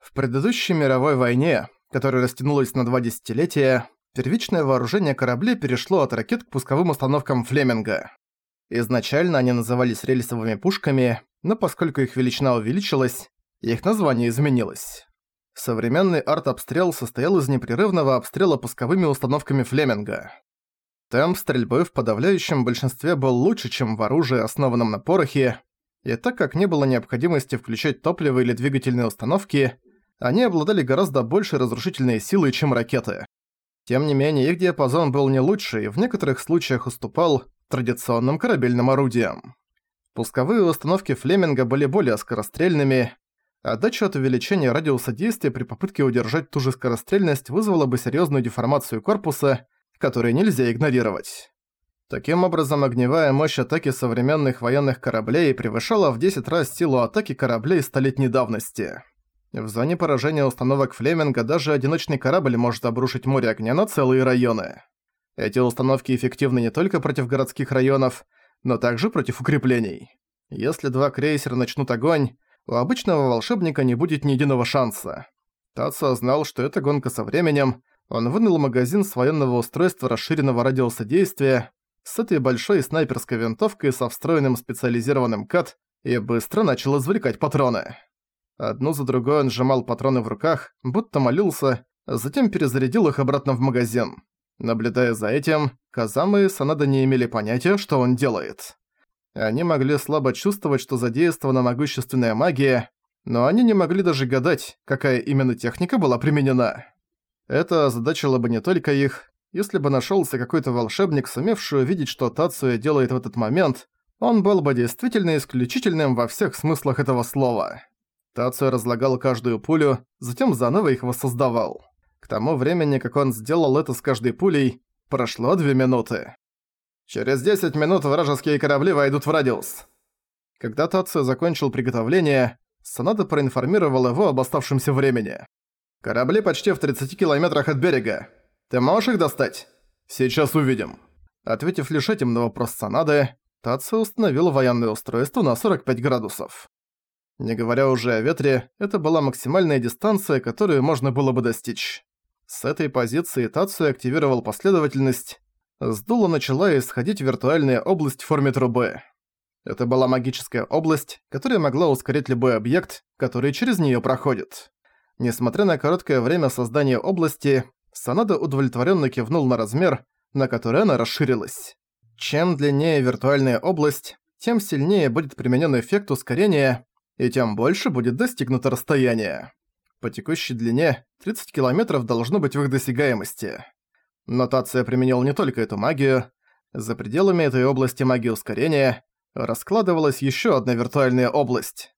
В предыдущей мировой войне, которая растянулась на два десятилетия, первичное вооружение кораблей перешло от ракет к пусковым установкам Флеминга. Изначально они назывались рельсовыми пушками, но поскольку их величина увеличилась, их название изменилось. Современный арт-обстрел состоял из непрерывного обстрела пусковыми установками Флеминга. Темп стрельбы в подавляющем большинстве был лучше, чем в оружии, основанном на порохе, и так как не было необходимости включать топливо или двигательные установки, они обладали гораздо большей разрушительной силой, чем ракеты. Тем не менее, их диапазон был не лучше и в некоторых случаях уступал традиционным корабельным орудиям. Пусковые установки Флеминга были более скорострельными, Отдача от увеличения радиуса действия при попытке удержать ту же скорострельность вызвала бы серьезную деформацию корпуса, которую нельзя игнорировать. Таким образом, огневая мощь атаки современных военных кораблей превышала в 10 раз силу атаки кораблей столетней давности. В зоне поражения установок Флеминга даже одиночный корабль может обрушить море огня на целые районы. Эти установки эффективны не только против городских районов, но также против укреплений. Если два крейсера начнут огонь, у обычного волшебника не будет ни единого шанса. Тацу знал, что это гонка со временем, он вынул магазин с военного устройства расширенного радиуса действия с этой большой снайперской винтовкой со встроенным специализированным кат и быстро начал извлекать патроны. Одну за другой он сжимал патроны в руках, будто молился, затем перезарядил их обратно в магазин. Наблюдая за этим, Казамы и Санада не имели понятия, что он делает. Они могли слабо чувствовать, что задействована могущественная магия, но они не могли даже гадать, какая именно техника была применена. Это озадачило бы не только их. Если бы нашелся какой-то волшебник, сумевший увидеть, что Тацуя делает в этот момент, он был бы действительно исключительным во всех смыслах этого слова. Тацуя разлагал каждую пулю, затем заново их воссоздавал. К тому времени, как он сделал это с каждой пулей, прошло две минуты. Через 10 минут вражеские корабли войдут в радиус. Когда Тацию закончил приготовление, Санада проинформировал его об оставшемся времени. «Корабли почти в 30 километрах от берега. Ты можешь их достать?» «Сейчас увидим». Ответив лишь этим на вопрос Санады, Тацию установил военное устройство на 45 градусов. Не говоря уже о ветре, это была максимальная дистанция, которую можно было бы достичь. С этой позиции Тацию активировал последовательность с дула начала исходить виртуальная область в форме трубы. Это была магическая область, которая могла ускорить любой объект, который через неё проходит. Несмотря на короткое время создания области, Санада удовлетворённо кивнул на размер, на который она расширилась. Чем длиннее виртуальная область, тем сильнее будет применён эффект ускорения, и тем больше будет достигнуто расстояние. По текущей длине 30 километров должно быть в их досягаемости. Нотация применил не только эту магию. За пределами этой области магии ускорения раскладывалась еще одна виртуальная область.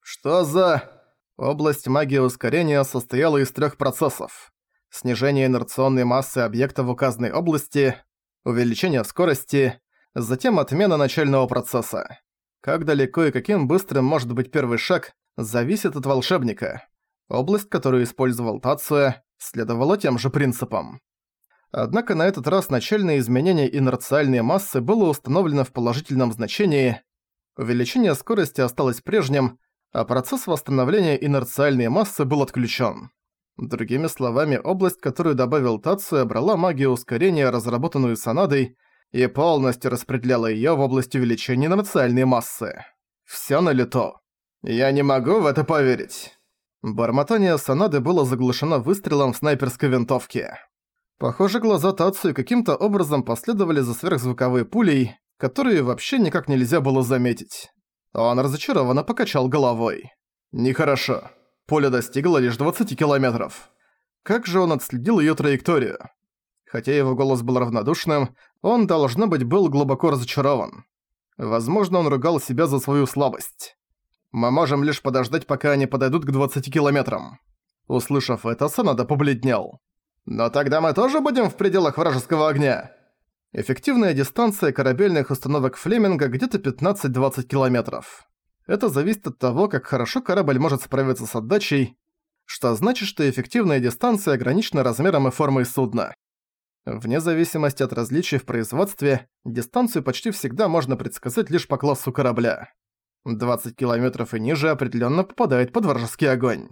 Что за... Область магии ускорения состояла из трех процессов. Снижение инерционной массы объекта в указанной области, увеличение скорости, затем отмена начального процесса. Как далеко и каким быстрым может быть первый шаг, зависит от волшебника. Область, которую использовал Тацуя, следовала тем же принципам. Однако на этот раз начальное изменение инерциальной массы было установлено в положительном значении, увеличение скорости осталось прежним, а процесс восстановления инерциальной массы был отключен. Другими словами, область, которую добавил Тацуя, брала магию ускорения, разработанную Санадой, и полностью распределяла ее в область увеличения инерциальной массы. Всё налито. Я не могу в это поверить. Бормотание Санады было заглушено выстрелом в снайперской винтовке. Похоже, глаза Тацуи каким-то образом последовали за сверхзвуковой пулей, которые вообще никак нельзя было заметить. Он разочарованно покачал головой. Нехорошо. Поле достигло лишь 20 километров. Как же он отследил её траекторию? Хотя его голос был равнодушным, он, должно быть, был глубоко разочарован. Возможно, он ругал себя за свою слабость. Мы можем лишь подождать, пока они подойдут к 20 километрам. Услышав это, Санада побледнел. Но тогда мы тоже будем в пределах вражеского огня. Эффективная дистанция корабельных установок Флеминга где-то 15-20 километров. Это зависит от того, как хорошо корабль может справиться с отдачей, что значит, что эффективная дистанция ограничена размером и формой судна. Вне зависимости от различий в производстве, дистанцию почти всегда можно предсказать лишь по классу корабля. 20 километров и ниже определенно попадает под вражеский огонь.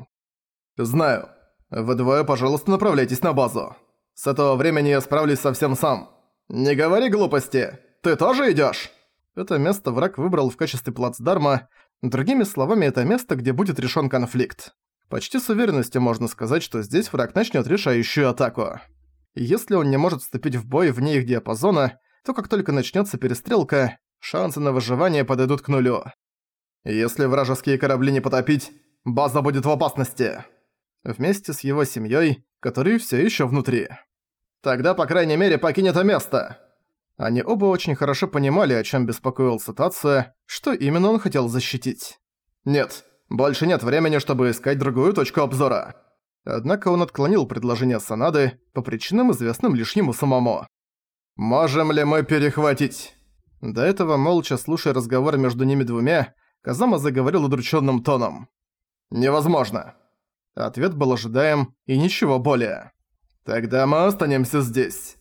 «Знаю. Вы двое, пожалуйста, направляйтесь на базу. С этого времени я справлюсь совсем сам. Не говори глупости. Ты тоже идёшь?» Это место враг выбрал в качестве плацдарма, другими словами, это место, где будет решен конфликт. Почти с уверенностью можно сказать, что здесь враг начнет решающую атаку. Если он не может вступить в бой вне их диапазона, то как только начнется перестрелка, шансы на выживание подойдут к нулю. Если вражеские корабли не потопить, база будет в опасности. Вместе с его семьей, которые все еще внутри. Тогда, по крайней мере, покинь это место. Они оба очень хорошо понимали, о чем беспокоился Тация, что именно он хотел защитить. Нет, больше нет времени, чтобы искать другую точку обзора. Однако он отклонил предложение Санады по причинам, известным лишь ему самому. «Можем ли мы перехватить?» До этого, молча слушая разговор между ними двумя, Казама заговорил удрученным тоном. «Невозможно». Ответ был ожидаем, и ничего более. «Тогда мы останемся здесь».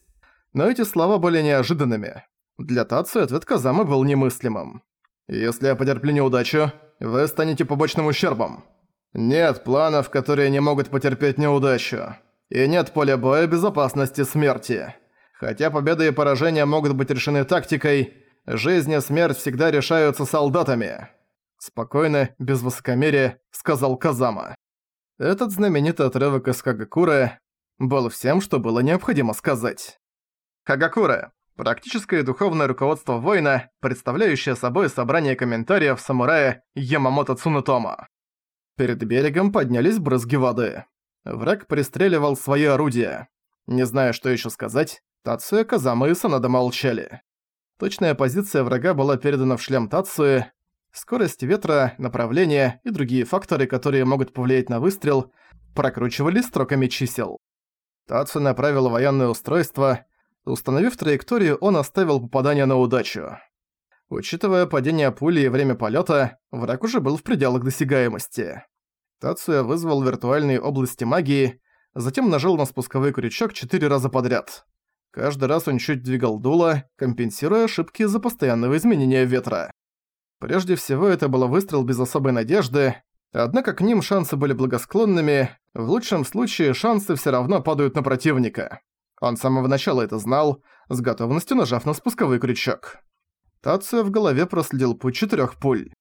Но эти слова были неожиданными. Для Тацу ответ Казамы был немыслимым. «Если я потерплю неудачу, вы станете побочным ущербом. Нет планов, которые не могут потерпеть неудачу. И нет поля боя безопасности смерти. Хотя победа и поражение могут быть решены тактикой, жизнь и смерть всегда решаются солдатами. Спокойно, без высокомерия, сказал Казама. Этот знаменитый отрывок из Хагакуры был всем, что было необходимо сказать. Хагакура Практическое духовное руководство воина, представляющее собой собрание комментариев самурая Ямамото Цунутома. Перед берегом поднялись брызги воды. Враг пристреливал свои орудия. Не зная, что еще сказать, Тацуя, Казама и Санада молчали. Точная позиция врага была передана в шлем Тацуи. Скорость ветра, направление и другие факторы, которые могут повлиять на выстрел, прокручивались строками чисел. Тацу направил военное устройство, Установив траекторию, он оставил попадание на удачу. Учитывая падение пули и время полета, враг уже был в пределах досягаемости. Тацуя вызвал виртуальные области магии, затем нажал на спусковой крючок четыре раза подряд. Каждый раз он чуть двигал дуло, компенсируя ошибки из-за постоянного изменения ветра. Прежде всего, это был выстрел без особой надежды, однако к ним шансы были благосклонными, в лучшем случае шансы все равно падают на противника. Он с самого начала это знал, с готовностью нажав на спусковой крючок. Тация в голове проследил путь четырёх пуль.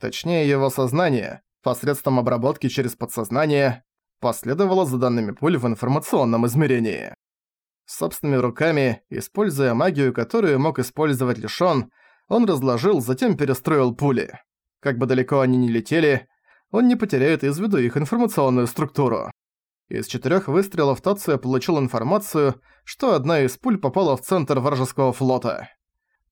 Точнее, его сознание, посредством обработки через подсознание, последовало за данными пуль в информационном измерении. Собственными руками, используя магию, которую мог использовать лишь он, он разложил, затем перестроил пули. Как бы далеко они ни летели, он не потеряет из виду их информационную структуру. Из четырёх выстрелов Тация получил информацию, что одна из пуль попала в центр вражеского флота.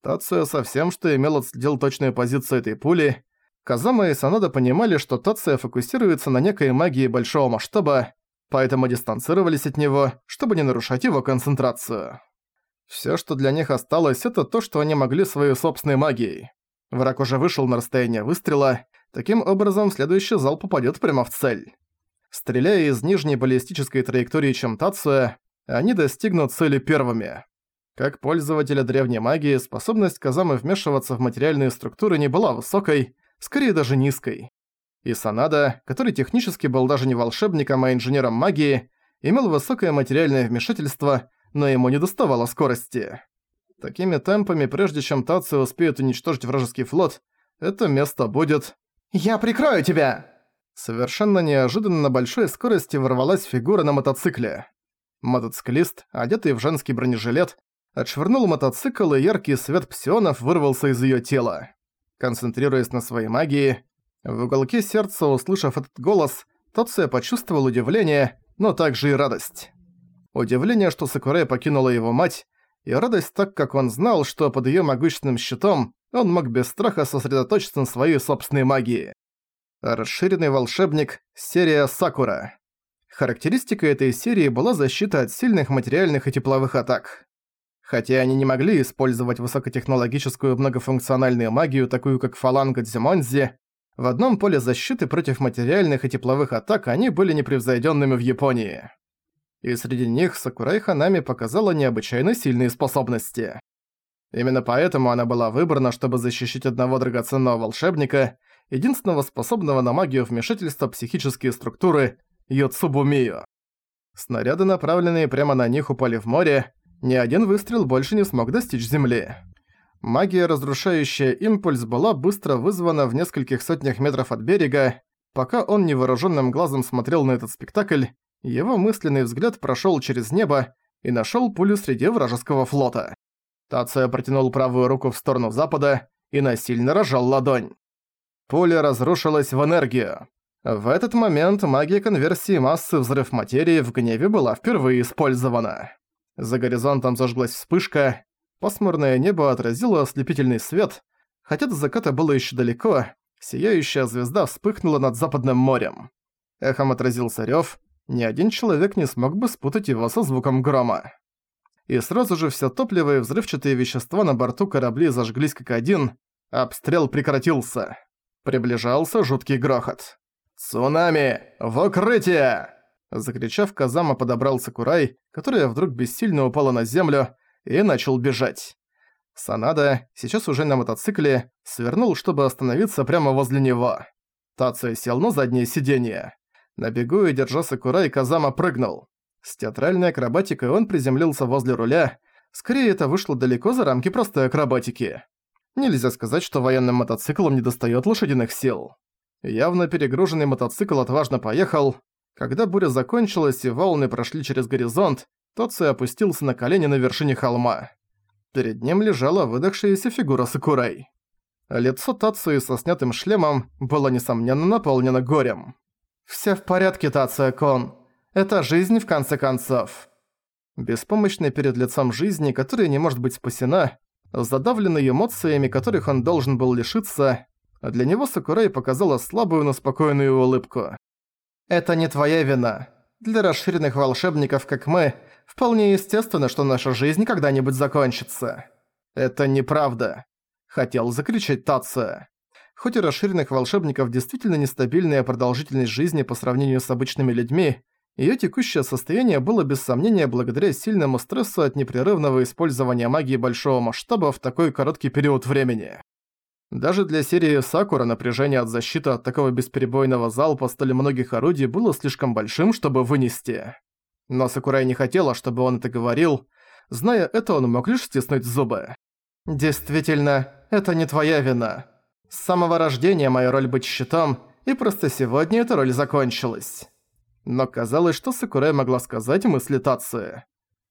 Тация совсем что имел отследил точную позицию этой пули. Казама и Санада понимали, что Тация фокусируется на некой магии большого масштаба, поэтому дистанцировались от него, чтобы не нарушать его концентрацию. Всё, что для них осталось, это то, что они могли своей собственной магией. Враг уже вышел на расстояние выстрела, таким образом следующий зал попадёт прямо в цель. Стреляя из нижней баллистической траектории, чем Тация, они достигнут цели первыми. Как пользователя древней магии, способность Казамы вмешиваться в материальные структуры не была высокой, скорее даже низкой. И Санада, который технически был даже не волшебником, а инженером магии, имел высокое материальное вмешательство, но ему не доставало скорости. Такими темпами, прежде чем Тация успеет уничтожить вражеский флот, это место будет... «Я прикрою тебя!» Совершенно неожиданно на большой скорости ворвалась фигура на мотоцикле. Мотоциклист, одетый в женский бронежилет, отшвырнул мотоцикл, и яркий свет псионов вырвался из её тела. Концентрируясь на своей магии, в уголке сердца, услышав этот голос, Тоция почувствовал удивление, но также и радость. Удивление, что Сакурай покинула его мать, и радость так, как он знал, что под её могущественным щитом он мог без страха сосредоточиться на своей собственной магии. Расширенный волшебник, серия Сакура. Характеристика этой серии была защита от сильных материальных и тепловых атак. Хотя они не могли использовать высокотехнологическую многофункциональную магию, такую как фаланга Дзюмонзи, в одном поле защиты против материальных и тепловых атак они были непревзойденными в Японии. И среди них Сакурай Ханами показала необычайно сильные способности. Именно поэтому она была выбрана, чтобы защищать одного драгоценного волшебника – единственного способного на магию вмешательства психические структуры Йоцубумию. Снаряды, направленные прямо на них, упали в море, ни один выстрел больше не смог достичь земли. Магия, разрушающая импульс, была быстро вызвана в нескольких сотнях метров от берега. Пока он невооруженным глазом смотрел на этот спектакль, его мысленный взгляд прошел через небо и нашел пулю среди вражеского флота. Тация протянул правую руку в сторону запада и насильно рожал ладонь. Пуля разрушилась в энергию. В этот момент магия конверсии массы взрыв материи в гневе была впервые использована. За горизонтом зажглась вспышка, пасмурное небо отразило ослепительный свет, хотя до заката было еще далеко, сияющая звезда вспыхнула над Западным морем. Эхом отразился рёв, ни один человек не смог бы спутать его со звуком грома. И сразу же все топливо и взрывчатые вещества на борту корабли зажглись как один, обстрел прекратился. Приближался жуткий грохот. «Цунами! В укрытие!» Закричав, Казама подобрал Сакурай, которая вдруг бессильно упала на землю, и начал бежать. Санада, сейчас уже на мотоцикле, свернул, чтобы остановиться прямо возле него. Тацуя сел на заднее сиденье. На бегу и держа Сакурай, Казама прыгнул. С театральной акробатикой он приземлился возле руля. Скорее, это вышло далеко за рамки простой акробатики. Нельзя сказать, что военным мотоциклам недостаёт лошадиных сил. Явно перегруженный мотоцикл отважно поехал. Когда буря закончилась и волны прошли через горизонт, Тоци опустился на колени на вершине холма. Перед ним лежала выдохшаяся фигура Сакурай. Лицо Тацуи со снятым шлемом было, несомненно, наполнено горем. «Всё в порядке, Тация-кон. Это жизнь, в конце концов». Беспомощный перед лицом жизни, которая не может быть спасена, задавленный эмоциями, которых он должен был лишиться, для него Сакурай показала слабую, но спокойную улыбку. «Это не твоя вина. Для расширенных волшебников, как мы, вполне естественно, что наша жизнь когда-нибудь закончится». «Это неправда», — хотел закричать Тация. Хоть и расширенных волшебников действительно нестабильная продолжительность жизни по сравнению с обычными людьми, её текущее состояние было без сомнения благодаря сильному стрессу от непрерывного использования магии большого масштаба в такой короткий период времени. Даже для серии Сакура напряжение от защиты от такого бесперебойного залпа столь многих орудий было слишком большим, чтобы вынести. Но Сакурай не хотела, чтобы он это говорил. Зная это, он мог лишь стиснуть зубы. «Действительно, это не твоя вина. С самого рождения моя роль быть щитом, и просто сегодня эта роль закончилась». Но казалось, что Сакурай могла сказать мысли Тации.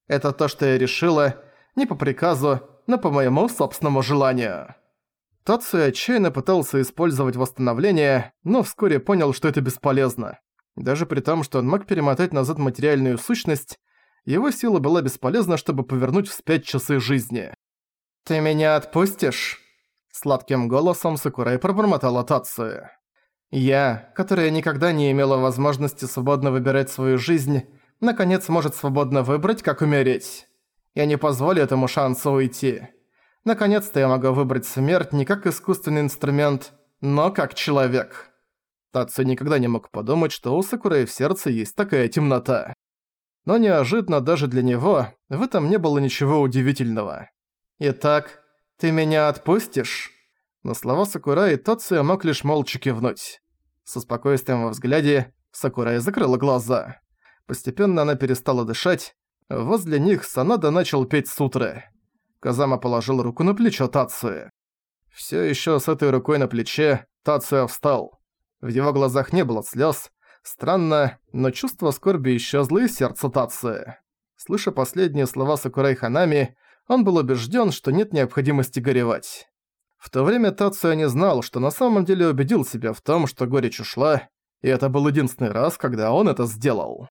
«Это то, что я решила, не по приказу, но по моему собственному желанию». Тацуя отчаянно пытался использовать восстановление, но вскоре понял, что это бесполезно. Даже при том, что он мог перемотать назад материальную сущность, его сила была бесполезна, чтобы повернуть вспять часы жизни. «Ты меня отпустишь?» Сладким голосом Сакурай пробормотала Тацуя. «Я, которая никогда не имела возможности свободно выбирать свою жизнь, наконец может свободно выбрать, как умереть. Я не позволю этому шансу уйти». Наконец-то я могу выбрать смерть не как искусственный инструмент, но как человек. Тацу никогда не мог подумать, что у Сакуры в сердце есть такая темнота. Но неожиданно даже для него в этом не было ничего удивительного. «Итак, ты меня отпустишь?» На слова Сакурай Тацуя мог лишь молча кивнуть. Со спокойствием во взгляде Сакурай закрыла глаза. Постепенно она перестала дышать. Возле них Санада начал петь сутры. Казама положил руку на плечо Тацуи. Всё ещё с этой рукой на плече Тацуя встал. В его глазах не было слёз. Странно, но чувство скорби исчезло из сердца Тацуи. Слыша последние слова Сакурай Ханами, он был убеждён, что нет необходимости горевать. В то время Тацуя не знал, что на самом деле убедил себя в том, что горечь ушла, и это был единственный раз, когда он это сделал.